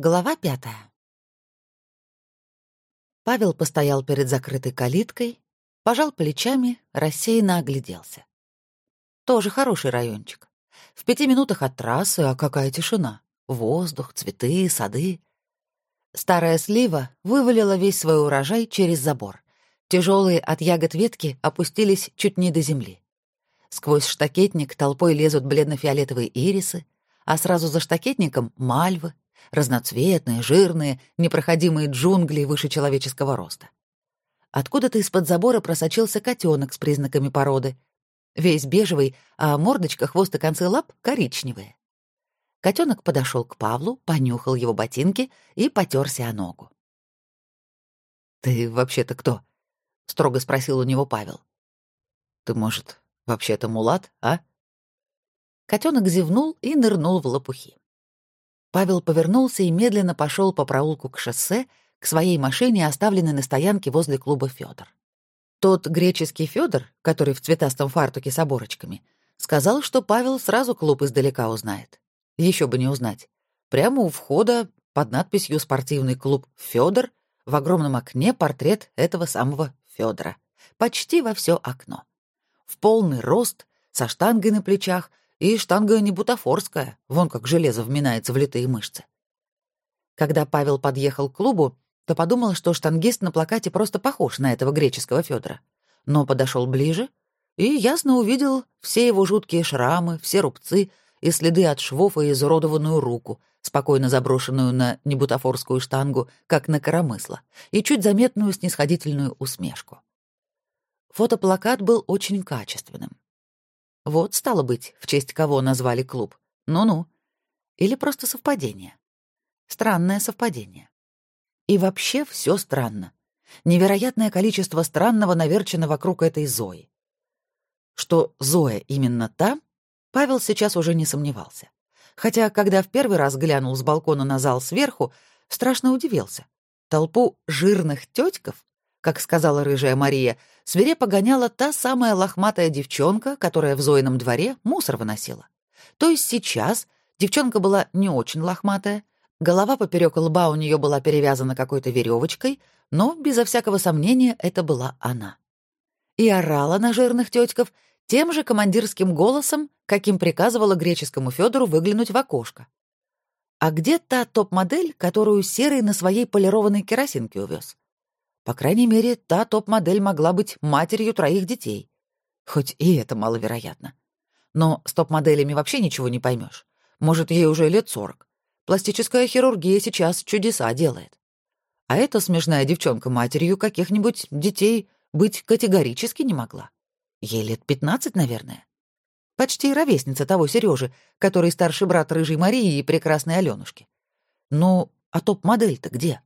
Глава пятая. Павел постоял перед закрытой калиткой, пожал плечами, рассеянно огляделся. Тоже хороший райончик. В пяти минутах от трассы, а какая тишина. Воздух, цветы, сады. Старая слива вывалила весь свой урожай через забор. Тяжелые от ягод ветки опустились чуть не до земли. Сквозь штакетник толпой лезут бледно-фиолетовые ирисы, а сразу за штакетником — мальвы, разноцветные, жирные, непроходимые джунгли выше человеческого роста. Откуда-то из-под забора просочился котенок с признаками породы. Весь бежевый, а мордочка, хвост и концы лап коричневые. Котенок подошел к Павлу, понюхал его ботинки и потерся о ногу. «Ты вообще-то кто?» — строго спросил у него Павел. «Ты, может, вообще-то мулат, а?» Котенок зевнул и нырнул в лопухи. Павел повернулся и медленно пошел по проулку к шоссе, к своей машине, оставленной на стоянке возле клуба Федор. Тот греческий Федор, который в цветастом фартуке с оборочками, сказал, что Павел сразу клуб издалека узнает. Еще бы не узнать. Прямо у входа под надписью «Спортивный клуб Федор» в огромном окне портрет этого самого Федора. Почти во все окно. В полный рост, со штангой на плечах, и штанга не бутафорская, вон как железо вминается в литые мышцы. Когда Павел подъехал к клубу, то подумал, что штангист на плакате просто похож на этого греческого Федора. Но подошел ближе и ясно увидел все его жуткие шрамы, все рубцы и следы от швов и изуродованную руку, спокойно заброшенную на небутафорскую штангу, как на коромысло, и чуть заметную снисходительную усмешку. Фотоплакат был очень качественным. Вот, стало быть, в честь кого назвали клуб. Ну-ну. Или просто совпадение. Странное совпадение. И вообще все странно. Невероятное количество странного наверчено вокруг этой Зои. Что Зоя именно та, Павел сейчас уже не сомневался. Хотя, когда в первый раз глянул с балкона на зал сверху, страшно удивился. Толпу жирных тётьков как сказала рыжая Мария, свирепо гоняла та самая лохматая девчонка, которая в Зоином дворе мусор выносила. То есть сейчас девчонка была не очень лохматая, голова поперек лба у нее была перевязана какой-то веревочкой, но, безо всякого сомнения, это была она. И орала на жирных тетьков тем же командирским голосом, каким приказывала греческому Федору выглянуть в окошко. А где та топ-модель, которую Серый на своей полированной керосинке увез? По крайней мере, та топ-модель могла быть матерью троих детей. Хоть и это маловероятно. Но с топ-моделями вообще ничего не поймешь. Может, ей уже лет сорок. Пластическая хирургия сейчас чудеса делает. А эта смешная девчонка матерью каких-нибудь детей быть категорически не могла. Ей лет пятнадцать, наверное. Почти ровесница того Сережи, который старший брат рыжей Марии и прекрасной Алёнушки. Ну, а топ-модель-то где?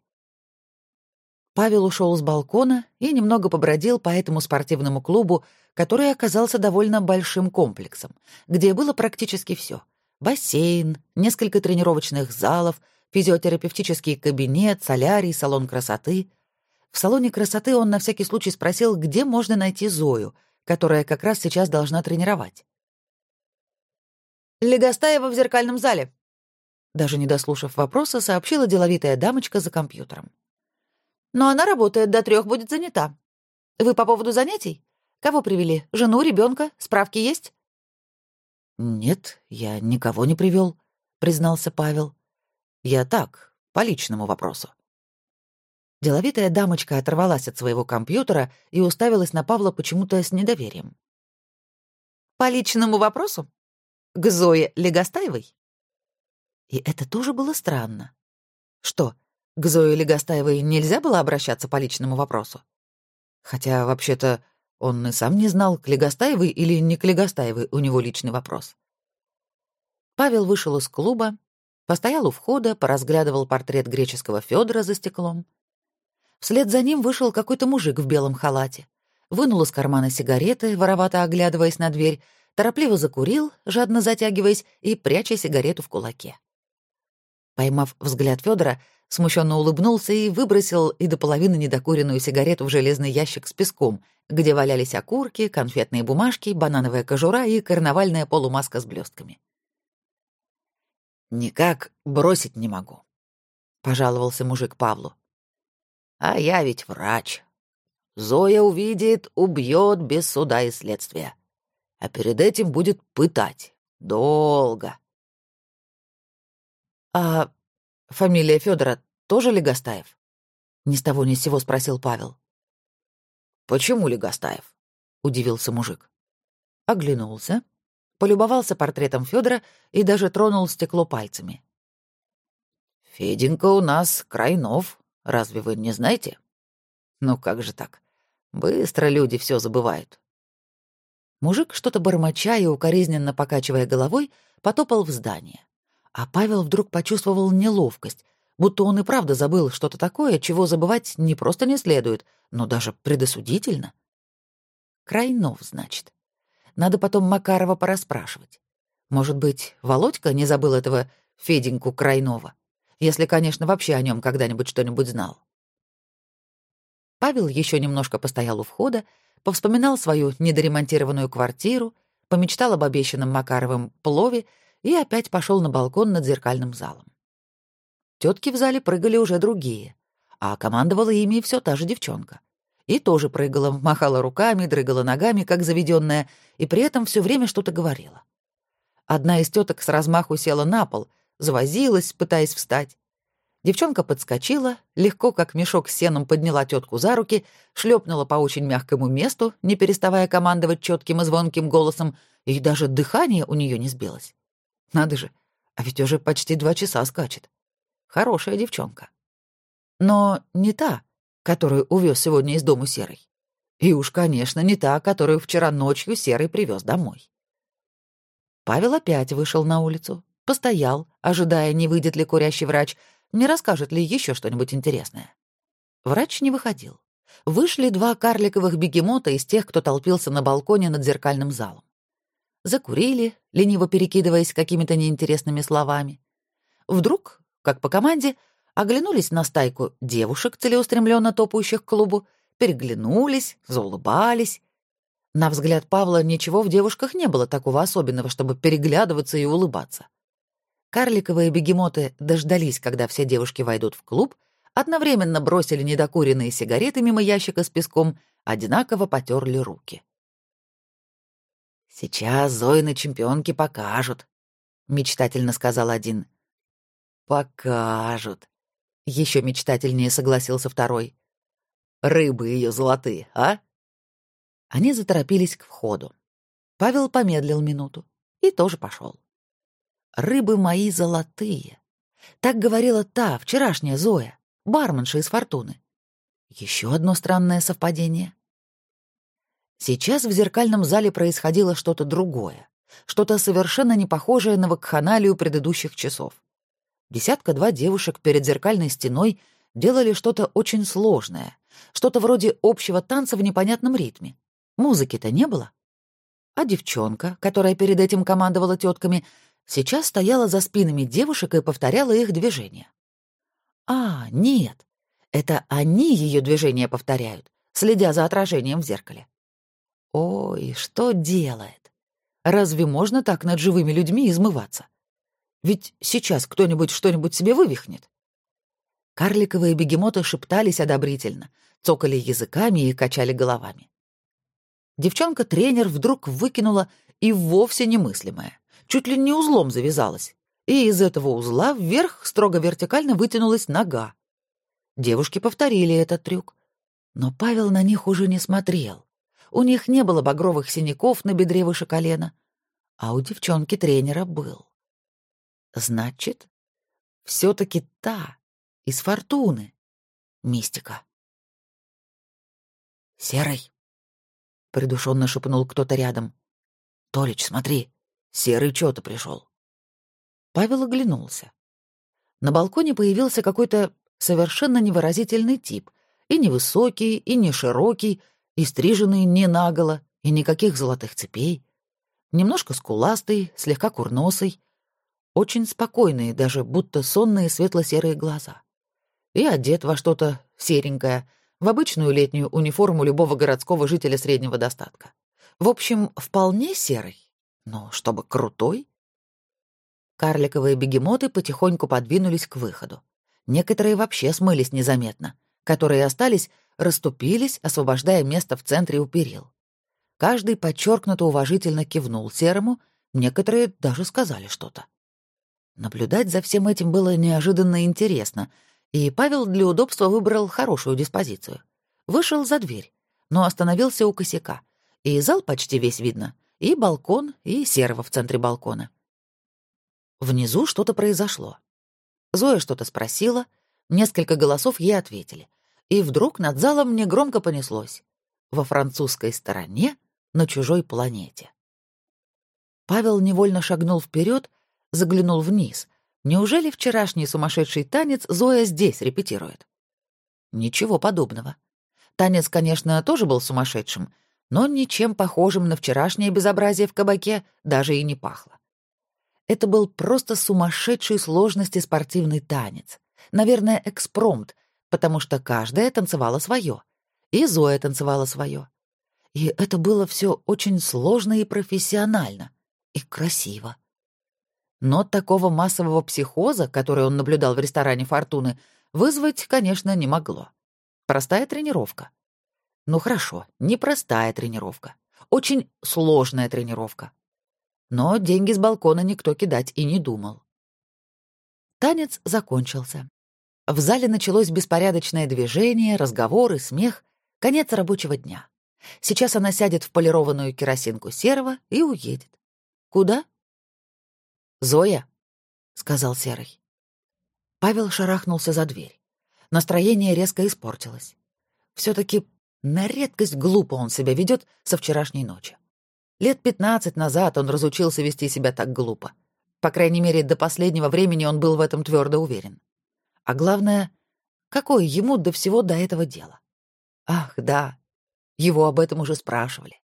Павел ушел с балкона и немного побродил по этому спортивному клубу, который оказался довольно большим комплексом, где было практически все: Бассейн, несколько тренировочных залов, физиотерапевтический кабинет, солярий, салон красоты. В салоне красоты он на всякий случай спросил, где можно найти Зою, которая как раз сейчас должна тренировать. «Легостаева в зеркальном зале», даже не дослушав вопроса, сообщила деловитая дамочка за компьютером. Но она работает, до трех будет занята. Вы по поводу занятий? Кого привели? Жену, ребенка? Справки есть? Нет, я никого не привел, признался Павел. Я так, по личному вопросу. Деловитая дамочка оторвалась от своего компьютера и уставилась на Павла почему-то с недоверием. «По личному вопросу? К Зое Легостаевой?» И это тоже было странно. Что, к Зое Легостаевой нельзя было обращаться по личному вопросу? Хотя, вообще-то, он и сам не знал, к Легостаевой или не к Легостаевой у него личный вопрос. Павел вышел из клуба, постоял у входа, поразглядывал портрет греческого Федора за стеклом. Вслед за ним вышел какой-то мужик в белом халате, вынул из кармана сигареты, воровато оглядываясь на дверь, торопливо закурил, жадно затягиваясь и пряча сигарету в кулаке. Поймав взгляд Федора, смущенно улыбнулся и выбросил и до половины недокуренную сигарету в железный ящик с песком, где валялись окурки, конфетные бумажки, банановая кожура и карнавальная полумаска с блестками. «Никак бросить не могу. пожаловался мужик Павлу. А я ведь врач. Зоя увидит, убьет без суда и следствия. А перед этим будет пытать. Долго. А фамилия Федора тоже Легостаев? Ни с того ни с сего спросил Павел. Почему Легостаев? удивился мужик. Оглянулся, полюбовался портретом Федора и даже тронул стекло пальцами. Феденька у нас Крайнов, Разве вы не знаете? Ну как же так? Быстро люди все забывают. Мужик, что-то бормоча и укоризненно покачивая головой, потопал в здание. А Павел вдруг почувствовал неловкость, будто он и правда забыл что-то такое, чего забывать не просто не следует, но даже предосудительно. Крайнов, значит. Надо потом Макарова порасспрашивать. Может быть, Володька не забыл этого Феденьку Крайнова? Если, конечно, вообще о нем когда-нибудь что-нибудь знал. Павел еще немножко постоял у входа, повспоминал свою недоремонтированную квартиру, помечтал об обещанном Макаровым плове и опять пошел на балкон над зеркальным залом. Тетки в зале прыгали уже другие, а командовала ими все та же девчонка. И тоже прыгала, махала руками, дрыгала ногами, как заведенная, и при этом все время что-то говорила. Одна из теток с размаху села на пол — завозилась, пытаясь встать. Девчонка подскочила, легко, как мешок с сеном, подняла тетку за руки, шлепнула по очень мягкому месту, не переставая командовать четким и звонким голосом, и даже дыхание у нее не сбилось. Надо же, а ведь уже почти два часа скачет. Хорошая девчонка. Но не та, которую увез сегодня из дому Серый. И уж, конечно, не та, которую вчера ночью Серый привез домой. Павел опять вышел на улицу, Постоял, ожидая, не выйдет ли курящий врач, не расскажет ли еще что-нибудь интересное. Врач не выходил. Вышли два карликовых бегемота из тех, кто толпился на балконе над зеркальным залом. Закурили, лениво перекидываясь какими-то неинтересными словами. Вдруг, как по команде, оглянулись на стайку девушек, целеустремленно топающих к клубу, переглянулись, заулыбались. На взгляд Павла ничего в девушках не было такого особенного, чтобы переглядываться и улыбаться. Карликовые бегемоты дождались, когда все девушки войдут в клуб, одновременно бросили недокуренные сигареты мимо ящика с песком, одинаково потерли руки. «Сейчас Зоины чемпионки покажут», — мечтательно сказал один. «Покажут», — еще мечтательнее согласился второй. «Рыбы ее золотые, а?» Они заторопились к входу. Павел помедлил минуту и тоже пошел рыбы мои золотые. Так говорила та, вчерашняя Зоя, барменша из «Фортуны». Еще одно странное совпадение. Сейчас в зеркальном зале происходило что-то другое, что-то совершенно не похожее на вакханалию предыдущих часов. Десятка-два девушек перед зеркальной стеной делали что-то очень сложное, что-то вроде общего танца в непонятном ритме. Музыки-то не было. А девчонка, которая перед этим командовала тетками, сейчас стояла за спинами девушек и повторяла их движения. А, нет, это они ее движения повторяют, следя за отражением в зеркале. Ой, что делает? Разве можно так над живыми людьми измываться? Ведь сейчас кто-нибудь что-нибудь себе вывихнет. Карликовые бегемоты шептались одобрительно, цокали языками и качали головами. Девчонка-тренер вдруг выкинула и вовсе немыслимое чуть ли не узлом завязалась, и из этого узла вверх строго вертикально вытянулась нога. Девушки повторили этот трюк. Но Павел на них уже не смотрел. У них не было багровых синяков на бедре выше колена, а у девчонки тренера был. Значит, все таки та, из фортуны. Мистика. «Серый!» — придушенно шепнул кто-то рядом. «Толич, смотри, Серый чё-то пришел. Павел оглянулся. На балконе появился какой-то совершенно невыразительный тип. И невысокий, и не широкий, и стриженный не наголо, и никаких золотых цепей. Немножко скуластый, слегка курносый. Очень спокойные, даже будто сонные светло-серые глаза. И одет во что-то серенькое, в обычную летнюю униформу любого городского жителя среднего достатка. В общем, вполне серый, но чтобы крутой? Карликовые бегемоты потихоньку подвинулись к выходу. Некоторые вообще смылись незаметно. Которые остались, расступились, освобождая место в центре у перил. Каждый подчеркнуто уважительно кивнул Серому, некоторые даже сказали что-то. Наблюдать за всем этим было неожиданно интересно, и Павел для удобства выбрал хорошую диспозицию. Вышел за дверь, но остановился у косяка, и зал почти весь видно, и балкон, и серого в центре балкона. Внизу что-то произошло. Зоя что-то спросила, несколько голосов ей ответили. И вдруг над залом мне громко понеслось. Во французской стороне, на чужой планете. Павел невольно шагнул вперед, заглянул вниз. Неужели вчерашний сумасшедший танец Зоя здесь репетирует? Ничего подобного. Танец, конечно, тоже был сумасшедшим, но ничем похожим на вчерашнее безобразие в кабаке даже и не пахло. Это был просто сумасшедший сложности спортивный танец. Наверное, экспромт, потому что каждая танцевала свое. И Зоя танцевала свое. И это было все очень сложно и профессионально. И красиво. Но такого массового психоза, который он наблюдал в ресторане «Фортуны», вызвать, конечно, не могло. Простая тренировка. Ну хорошо, непростая тренировка. Очень сложная тренировка. Но деньги с балкона никто кидать и не думал. Танец закончился. В зале началось беспорядочное движение, разговоры, смех, конец рабочего дня. Сейчас она сядет в полированную керосинку серого и уедет. Куда? «Зоя», — сказал Серый. Павел шарахнулся за дверь. Настроение резко испортилось. все таки на редкость глупо он себя ведет со вчерашней ночи. Лет пятнадцать назад он разучился вести себя так глупо. По крайней мере, до последнего времени он был в этом твердо уверен. А главное, какое ему до всего до этого дела? Ах, да, его об этом уже спрашивали.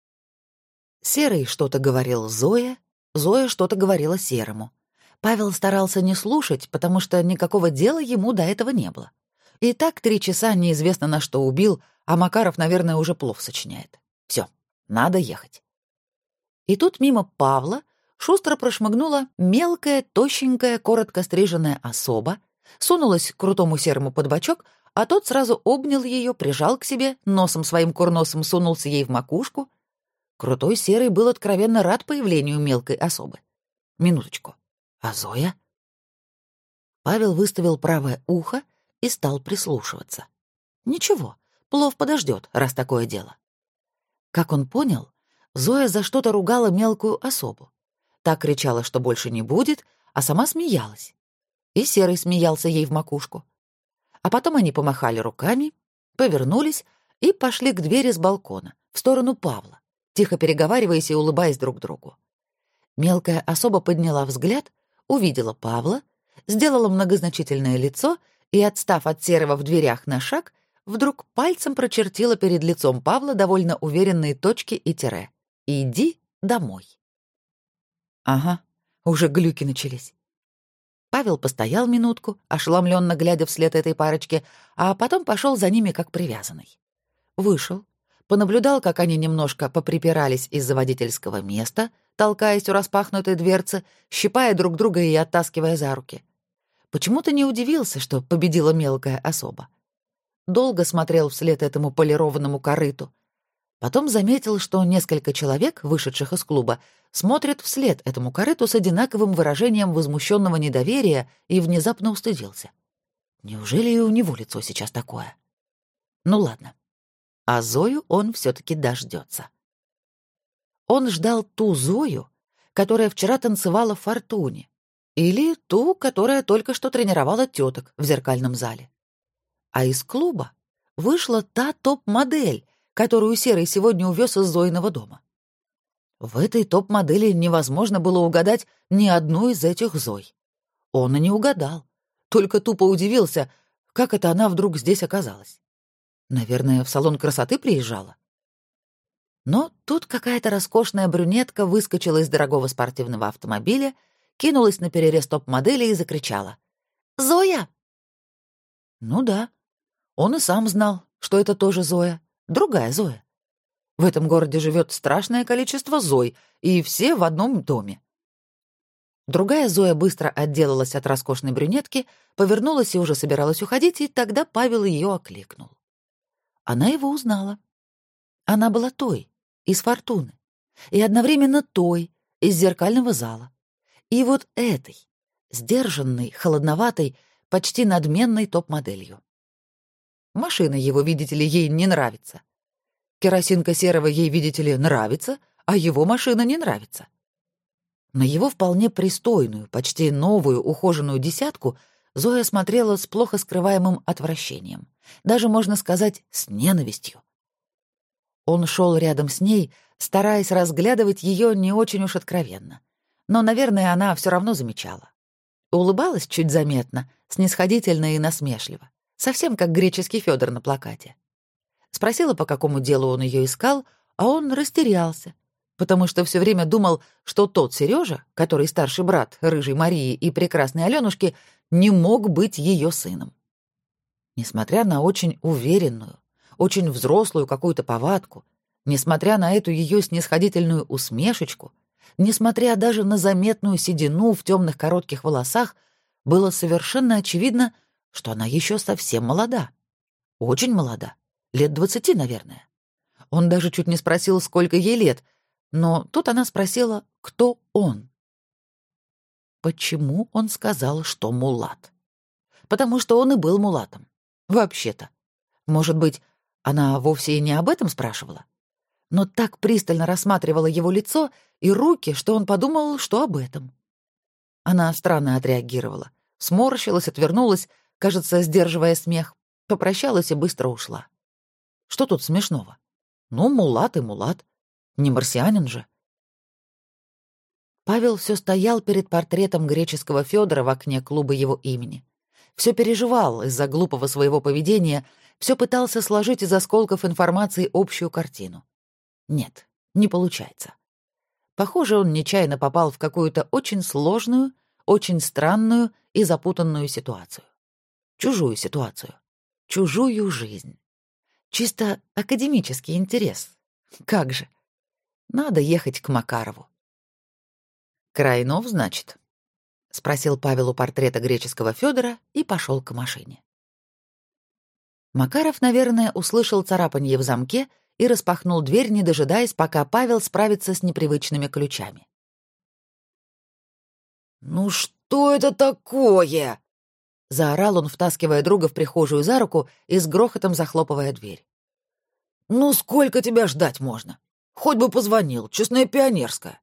Серый что-то говорил Зое, Зоя что-то говорила Серому. Павел старался не слушать, потому что никакого дела ему до этого не было. И так три часа неизвестно на что убил, а Макаров, наверное, уже плов сочиняет. Все, надо ехать. И тут мимо Павла шустро прошмыгнула мелкая, тощенькая, коротко стриженная особа, сунулась к крутому серому под бочок, а тот сразу обнял ее, прижал к себе, носом своим курносом сунулся ей в макушку. Крутой серый был откровенно рад появлению мелкой особы. Минуточку. А Зоя? Павел выставил правое ухо и стал прислушиваться. Ничего, плов подождет, раз такое дело. Как он понял, Зоя за что-то ругала мелкую особу. Так кричала, что больше не будет, а сама смеялась. И Серый смеялся ей в макушку. А потом они помахали руками, повернулись и пошли к двери с балкона, в сторону Павла, тихо переговариваясь и улыбаясь друг другу. Мелкая особа подняла взгляд, увидела Павла, сделала многозначительное лицо — и, отстав от серого в дверях на шаг, вдруг пальцем прочертила перед лицом Павла довольно уверенные точки и тире. «Иди домой». Ага, уже глюки начались. Павел постоял минутку, ошеломленно глядя вслед этой парочке, а потом пошел за ними как привязанный. Вышел, понаблюдал, как они немножко поприпирались из-за водительского места, толкаясь у распахнутой дверцы, щипая друг друга и оттаскивая за руки. Почему-то не удивился, что победила мелкая особа. Долго смотрел вслед этому полированному корыту. Потом заметил, что несколько человек, вышедших из клуба, смотрят вслед этому корыту с одинаковым выражением возмущенного недоверия и внезапно устыдился. Неужели и у него лицо сейчас такое? Ну ладно. А Зою он все-таки дождется. Он ждал ту Зою, которая вчера танцевала в фортуне, или ту, которая только что тренировала теток в зеркальном зале. А из клуба вышла та топ-модель, которую Серый сегодня увез из Зоиного дома. В этой топ-модели невозможно было угадать ни одну из этих Зой. Он и не угадал, только тупо удивился, как это она вдруг здесь оказалась. Наверное, в салон красоты приезжала. Но тут какая-то роскошная брюнетка выскочила из дорогого спортивного автомобиля кинулась на перерез топ-модели и закричала. «Зоя!» Ну да, он и сам знал, что это тоже Зоя, другая Зоя. В этом городе живет страшное количество Зой, и все в одном доме. Другая Зоя быстро отделалась от роскошной брюнетки, повернулась и уже собиралась уходить, и тогда Павел ее окликнул. Она его узнала. Она была той, из «Фортуны», и одновременно той, из зеркального зала. И вот этой, сдержанной, холодноватой, почти надменной топ-моделью. Машина его, видите ли, ей не нравится. Керосинка серого ей, видите ли, нравится, а его машина не нравится. На его вполне пристойную, почти новую, ухоженную десятку Зоя смотрела с плохо скрываемым отвращением, даже, можно сказать, с ненавистью. Он шел рядом с ней, стараясь разглядывать ее не очень уж откровенно. Но, наверное, она все равно замечала. Улыбалась чуть заметно, снисходительно и насмешливо, совсем как греческий Федор на плакате. Спросила, по какому делу он ее искал, а он растерялся, потому что все время думал, что тот Сережа, который старший брат рыжей Марии и прекрасной Аленушки, не мог быть ее сыном. Несмотря на очень уверенную, очень взрослую какую-то повадку, несмотря на эту ее снисходительную усмешечку, несмотря даже на заметную седину в темных коротких волосах, было совершенно очевидно, что она еще совсем молода. Очень молода. Лет двадцати, наверное. Он даже чуть не спросил, сколько ей лет, но тут она спросила, кто он. Почему он сказал, что мулат? Потому что он и был мулатом. Вообще-то. Может быть, она вовсе и не об этом спрашивала? Но так пристально рассматривала его лицо и руки, что он подумал, что об этом. Она странно отреагировала. Сморщилась, отвернулась, кажется, сдерживая смех, попрощалась и быстро ушла. Что тут смешного? Ну, мулат и мулат. Не марсианин же. Павел все стоял перед портретом греческого Федора в окне клуба его имени. Все переживал из-за глупого своего поведения, все пытался сложить из осколков информации общую картину. Нет, не получается. Похоже, он нечаянно попал в какую-то очень сложную, очень странную и запутанную ситуацию. Чужую ситуацию. Чужую жизнь. Чисто академический интерес. Как же. Надо ехать к Макарову. «Крайнов, значит?» — спросил Павел у портрета греческого Федора и пошел к машине. Макаров, наверное, услышал царапанье в замке и распахнул дверь, не дожидаясь, пока Павел справится с непривычными ключами. «Ну что это такое?» — заорал он, втаскивая друга в прихожую за руку и с грохотом захлопывая дверь. «Ну сколько тебя ждать можно? Хоть бы позвонил, честная пионерская.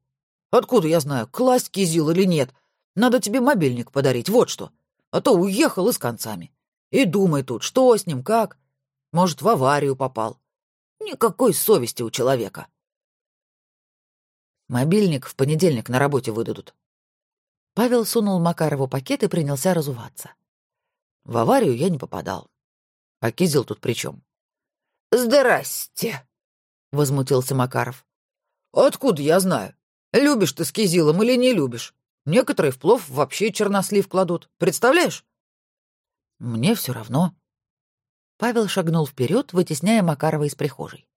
Откуда я знаю, класть кизил или нет? Надо тебе мобильник подарить, вот что. А то уехал и с концами. И думай тут, что с ним, как? Может, в аварию попал. Никакой совести у человека. Мобильник в понедельник на работе выдадут. Павел сунул Макарову пакет и принялся разуваться. В аварию я не попадал. А кизил тут при чем? «Здрасте!» — возмутился Макаров. «Откуда я знаю? Любишь ты с кизилом или не любишь? Некоторые в плов вообще чернослив кладут. Представляешь?» «Мне все равно». Павел шагнул вперед, вытесняя Макарова из прихожей.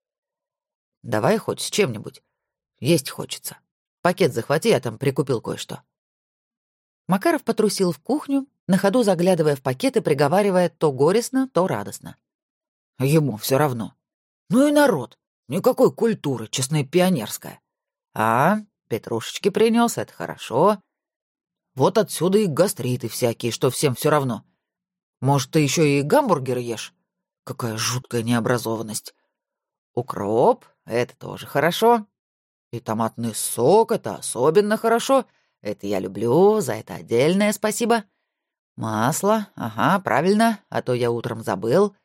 «Давай хоть с чем-нибудь. Есть хочется. Пакет захвати, я там прикупил кое-что». Макаров потрусил в кухню, на ходу заглядывая в пакет и приговаривая то горестно, то радостно. Ему все равно. Ну и народ. Никакой культуры, честная пионерская. А, петрушечки принес, это хорошо. Вот отсюда и гастриты всякие, что всем все равно. Может, ты еще и гамбургеры ешь? Какая жуткая необразованность. Укроп — это тоже хорошо. И томатный сок — это особенно хорошо. Это я люблю, за это отдельное спасибо. Масло, ага, правильно, а то я утром забыл.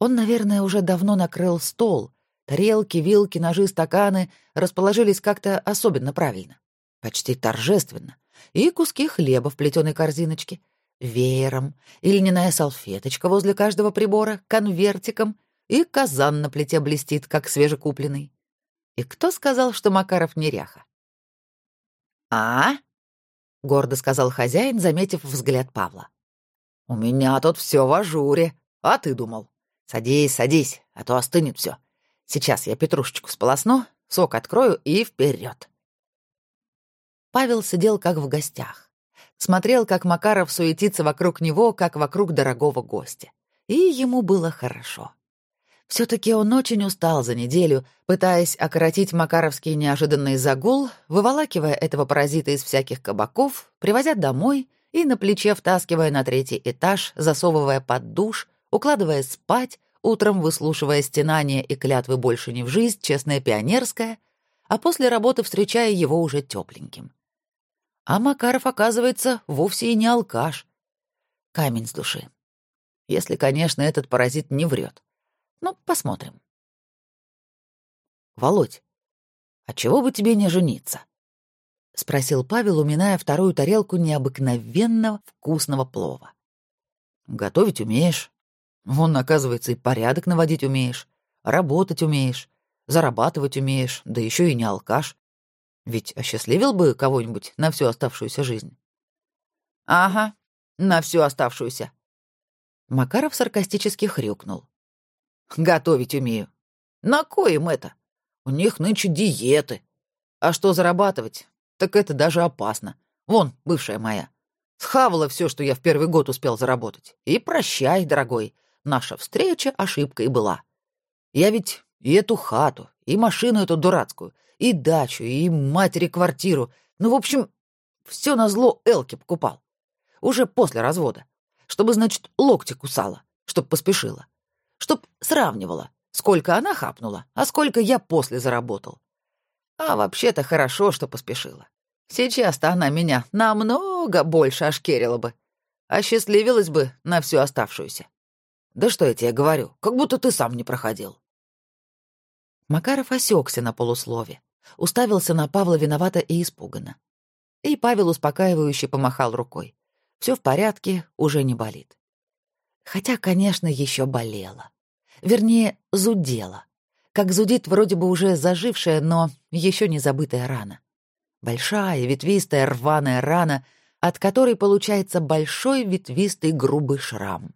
Он, наверное, уже давно накрыл стол. Тарелки, вилки, ножи, стаканы расположились как-то особенно правильно. Почти торжественно. И куски хлеба в плетеной корзиночке. Веером, и льняная салфеточка возле каждого прибора, конвертиком, и казан на плите блестит, как свежекупленный. И кто сказал, что Макаров неряха? «А?» — гордо сказал хозяин, заметив взгляд Павла. «У меня тут все в ажуре. А ты думал?» «Садись, садись, а то остынет все. Сейчас я петрушечку сполосну, сок открою и вперед. Павел сидел как в гостях. Смотрел, как Макаров суетится вокруг него, как вокруг дорогого гостя. И ему было хорошо. Все-таки он очень устал за неделю, пытаясь окоротить макаровский неожиданный загул, выволакивая этого паразита из всяких кабаков, привозя домой и на плече втаскивая на третий этаж, засовывая под душ, укладывая спать, утром выслушивая стенания и клятвы больше не в жизнь, честное пионерское, а после работы встречая его уже тепленьким. А Макаров, оказывается, вовсе и не алкаш. Камень с души. Если, конечно, этот паразит не врет. Ну, посмотрим. Володь, а чего бы тебе не жениться? спросил Павел, уминая вторую тарелку необыкновенно вкусного плова. Готовить умеешь. Вон, оказывается, и порядок наводить умеешь, работать умеешь, зарабатывать умеешь, да еще и не алкаш. Ведь осчастливил бы кого-нибудь на всю оставшуюся жизнь. Ага, на всю оставшуюся. Макаров саркастически хрюкнул. Готовить умею. На коем это? У них нынче диеты. А что зарабатывать? Так это даже опасно. Вон, бывшая моя. Схавала все, что я в первый год успел заработать. И прощай, дорогой. Наша встреча ошибкой была. Я ведь и эту хату, и машину эту дурацкую, и дачу, и матери квартиру. Ну, в общем, все на зло Элке покупал. Уже после развода. Чтобы, значит, локти кусала, чтоб поспешила чтоб сравнивала, сколько она хапнула, а сколько я после заработал. А вообще-то хорошо, что поспешила. Сейчас-то она меня намного больше ошкерила бы, осчастливилась бы на всю оставшуюся. Да что я тебе говорю, как будто ты сам не проходил. Макаров осекся на полуслове, уставился на Павла виновато и испуганно. И Павел успокаивающе помахал рукой. Все в порядке, уже не болит. Хотя, конечно, еще болела. Вернее, зудела. Как зудит вроде бы уже зажившая, но еще не забытая рана. Большая, ветвистая, рваная рана, от которой получается большой ветвистый грубый шрам.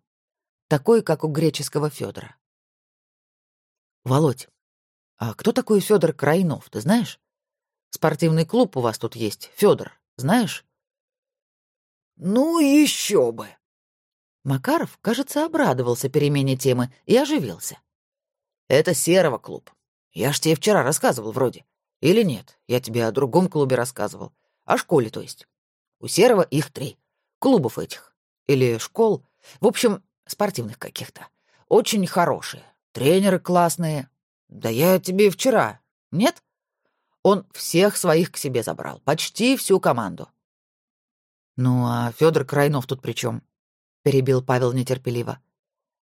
Такой, как у греческого Федора. Володь, а кто такой Федор Крайнов, ты знаешь? Спортивный клуб у вас тут есть, Федор, знаешь? Ну, еще бы, Макаров, кажется, обрадовался перемене темы и оживился. «Это Серого клуб. Я ж тебе вчера рассказывал вроде. Или нет, я тебе о другом клубе рассказывал. О школе, то есть. У Серого их три. Клубов этих. Или школ. В общем, спортивных каких-то. Очень хорошие. Тренеры классные. Да я тебе вчера. Нет? Он всех своих к себе забрал. Почти всю команду. Ну, а Федор Крайнов тут при чем? — перебил Павел нетерпеливо.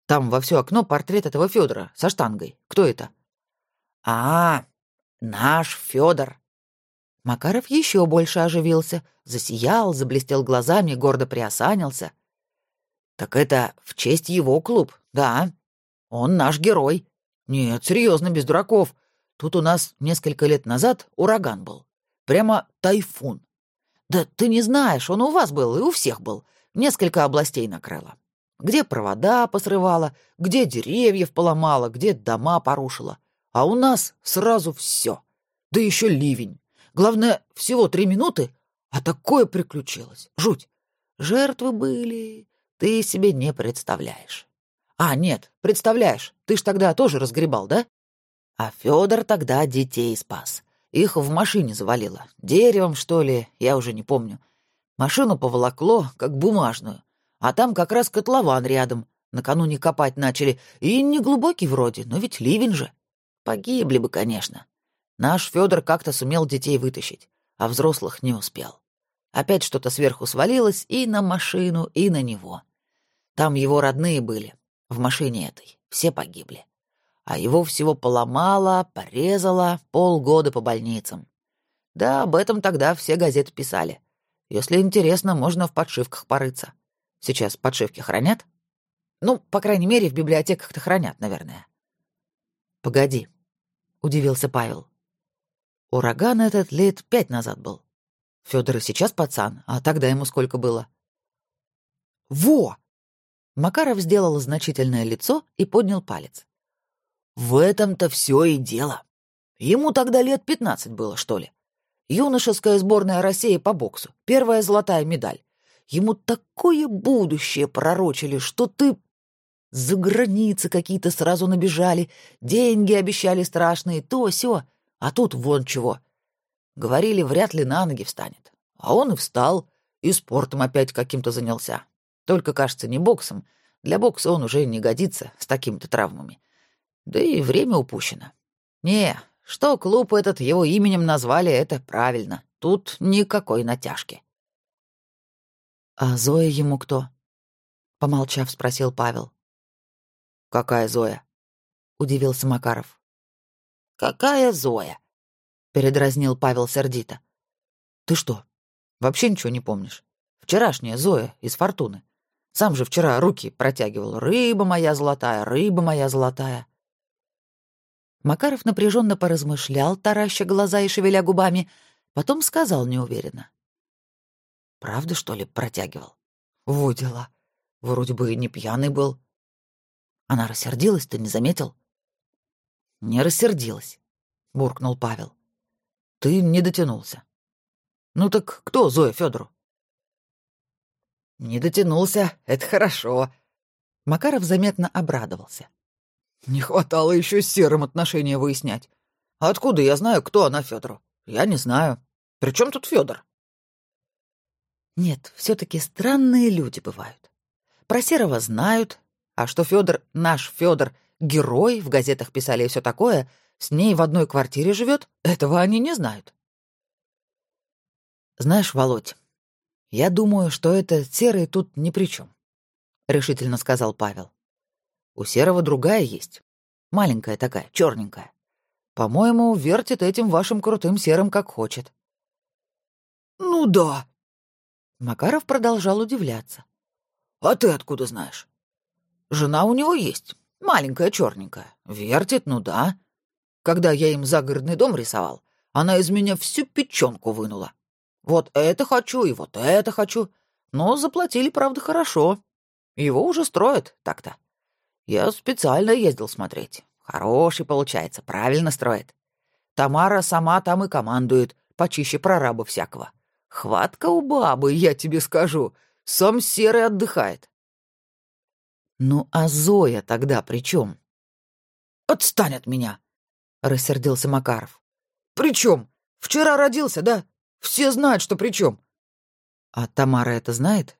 «Там во все окно портрет этого Федора со штангой. Кто это?» «А, наш Федор. Макаров еще больше оживился, засиял, заблестел глазами, гордо приосанился. «Так это в честь его клуб, да. Он наш герой. Нет, серьезно, без дураков. Тут у нас несколько лет назад ураган был. Прямо тайфун. Да ты не знаешь, он у вас был и у всех был. Несколько областей накрыла. Где провода посрывала, где деревьев поломала, где дома порушила. А у нас сразу все. Да еще ливень. Главное, всего три минуты, а такое приключилось. Жуть. Жертвы были, ты себе не представляешь. А, нет, представляешь, ты ж тогда тоже разгребал, да? А Федор тогда детей спас. Их в машине завалило. Деревом, что ли, я уже не помню. Машину поволокло, как бумажную. А там как раз котлован рядом. Накануне копать начали. И не глубокий вроде, но ведь ливень же. Погибли бы, конечно. Наш Федор как-то сумел детей вытащить, а взрослых не успел. Опять что-то сверху свалилось и на машину, и на него. Там его родные были, в машине этой. Все погибли. А его всего поломало, порезало, полгода по больницам. Да, об этом тогда все газеты писали. Если интересно, можно в подшивках порыться. Сейчас подшивки хранят? Ну, по крайней мере, в библиотеках-то хранят, наверное. Погоди, удивился Павел. Ураган этот лет пять назад был. Федор и сейчас пацан, а тогда ему сколько было? Во! Макаров сделал значительное лицо и поднял палец. В этом-то все и дело. Ему тогда лет пятнадцать было, что ли. Юношеская сборная России по боксу. Первая золотая медаль. Ему такое будущее пророчили, что ты... За границы какие-то сразу набежали, деньги обещали страшные, то все, а тут вон чего. Говорили, вряд ли на ноги встанет. А он и встал, и спортом опять каким-то занялся. Только, кажется, не боксом. Для бокса он уже не годится с такими-то травмами. Да и время упущено. Не, что клуб этот его именем назвали, это правильно. Тут никакой натяжки. «А Зоя ему кто?» — помолчав, спросил Павел. «Какая Зоя?» — удивился Макаров. «Какая Зоя?» — передразнил Павел сердито. «Ты что, вообще ничего не помнишь? Вчерашняя Зоя из «Фортуны». Сам же вчера руки протягивал. «Рыба моя золотая, рыба моя золотая». Макаров напряженно поразмышлял, тараща глаза и шевеля губами, потом сказал неуверенно. «Правда, что ли, протягивал?» «Во дела. Вроде бы и не пьяный был». «Она рассердилась, ты не заметил?» «Не рассердилась», — буркнул Павел. «Ты не дотянулся». «Ну так кто Зоя Федору? «Не дотянулся, это хорошо». Макаров заметно обрадовался. Не хватало еще с серым отношения выяснять. Откуда я знаю, кто она Федору? Я не знаю. При чем тут Федор? Нет, все-таки странные люди бывают. Про Серого знают, а что Федор, наш Федор, герой, в газетах писали и все такое, с ней в одной квартире живет, этого они не знают. Знаешь, Володь, я думаю, что это Серый тут ни при чем, решительно сказал Павел. У Серого другая есть. Маленькая такая, черненькая. По-моему, вертит этим вашим крутым серым как хочет. Ну да. Макаров продолжал удивляться. А ты откуда знаешь? Жена у него есть, маленькая черненькая. Вертит, ну да. Когда я им загородный дом рисовал, она из меня всю печенку вынула. Вот это хочу и вот это хочу. Но заплатили, правда, хорошо. Его уже строят так-то. Я специально ездил смотреть. Хороший получается, правильно строит. Тамара сама там и командует, почище прораба всякого. Хватка у бабы, я тебе скажу. Сам серый отдыхает. Ну а Зоя тогда при чем? Отстань от меня, рассердился Макаров. При чем? Вчера родился, да? Все знают, что при чем. А Тамара это знает?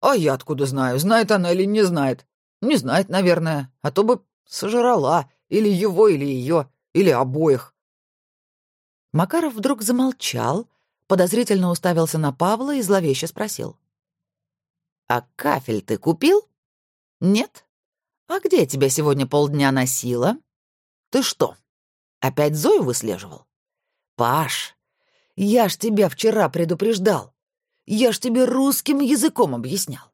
А я откуда знаю, знает она или не знает? Не знает, наверное, а то бы сожрала или его, или ее, или обоих. Макаров вдруг замолчал, подозрительно уставился на Павла и зловеще спросил. «А кафель ты купил?» «Нет? А где тебя сегодня полдня носила? Ты что, опять Зою выслеживал? Паш, я ж тебя вчера предупреждал. Я ж тебе русским языком объяснял.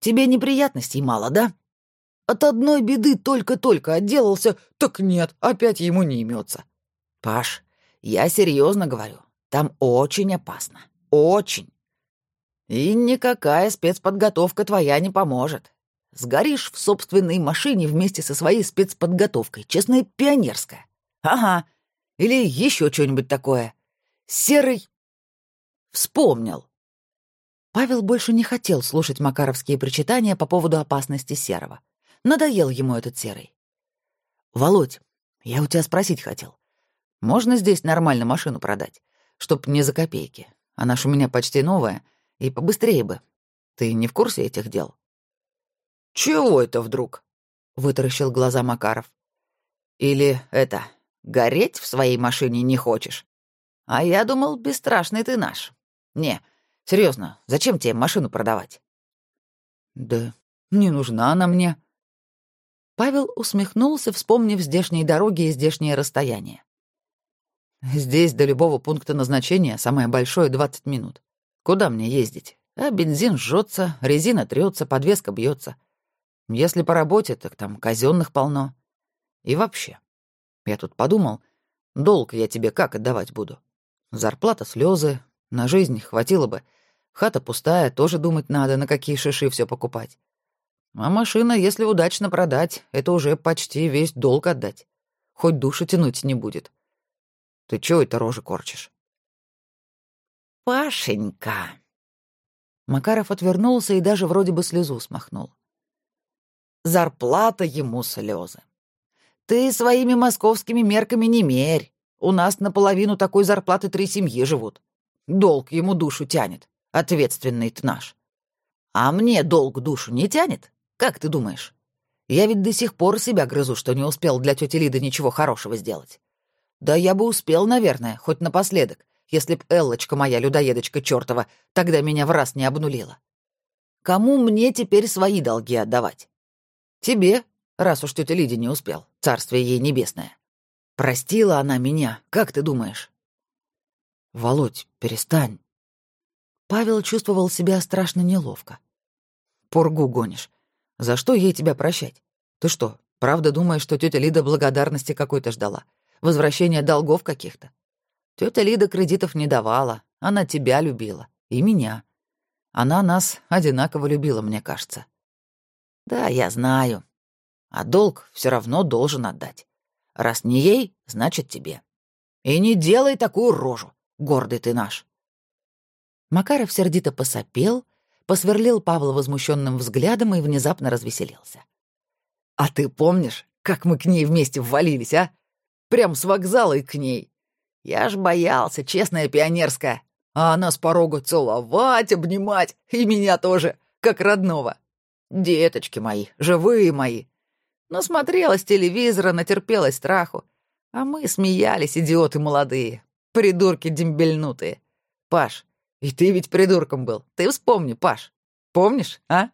Тебе неприятностей мало, да? От одной беды только-только отделался, так нет, опять ему не имется. Паш, я серьезно говорю, там очень опасно. Очень. И никакая спецподготовка твоя не поможет. Сгоришь в собственной машине вместе со своей спецподготовкой, честная пионерская. Ага. Или еще что-нибудь такое. Серый... Вспомнил. Павел больше не хотел слушать макаровские причитания по поводу опасности Серого. Надоел ему этот серый. «Володь, я у тебя спросить хотел. Можно здесь нормально машину продать? Чтоб не за копейки. Она ж у меня почти новая, и побыстрее бы. Ты не в курсе этих дел?» «Чего это вдруг?» — вытаращил глаза Макаров. «Или это, гореть в своей машине не хочешь? А я думал, бесстрашный ты наш. Не, серьезно, зачем тебе машину продавать?» «Да не нужна она мне», Павел усмехнулся, вспомнив здешние дороги и здешнее расстояние. «Здесь до любого пункта назначения самое большое — 20 минут. Куда мне ездить? А бензин жжется, резина трется, подвеска бьется. Если по работе, так там казенных полно. И вообще, я тут подумал, долг я тебе как отдавать буду? Зарплата, слезы, на жизнь хватило бы. Хата пустая, тоже думать надо, на какие шиши все покупать. А машина, если удачно продать, это уже почти весь долг отдать. Хоть душу тянуть не будет. Ты чего это рожи корчишь? Пашенька!» Макаров отвернулся и даже вроде бы слезу смахнул. «Зарплата ему слезы. Ты своими московскими мерками не мерь. У нас наполовину такой зарплаты три семьи живут. Долг ему душу тянет. Ответственный ты наш. А мне долг душу не тянет? Как ты думаешь? Я ведь до сих пор себя грызу, что не успел для тети Лиды ничего хорошего сделать. Да я бы успел, наверное, хоть напоследок, если б Эллочка моя, людоедочка чертова, тогда меня в раз не обнулила. Кому мне теперь свои долги отдавать? Тебе, раз уж тетя Лиде не успел, царствие ей небесное. Простила она меня, как ты думаешь? Володь, перестань. Павел чувствовал себя страшно неловко. Пургу гонишь. За что ей тебя прощать? Ты что, правда думаешь, что тетя Лида благодарности какой-то ждала? Возвращения долгов каких-то? Тетя Лида кредитов не давала, она тебя любила. И меня. Она нас одинаково любила, мне кажется. Да, я знаю. А долг все равно должен отдать. Раз не ей, значит тебе. И не делай такую рожу, гордый ты наш. Макаров сердито посопел, посверлил Павла возмущенным взглядом и внезапно развеселился. «А ты помнишь, как мы к ней вместе ввалились, а? Прям с вокзала и к ней. Я ж боялся, честная пионерская. А она с порога целовать, обнимать, и меня тоже, как родного. Деточки мои, живые мои. Насмотрелась телевизора, натерпелась страху. А мы смеялись, идиоты молодые, придурки дембельнутые. Паш, и ты ведь придурком был. Ты вспомни, Паш. Помнишь, а?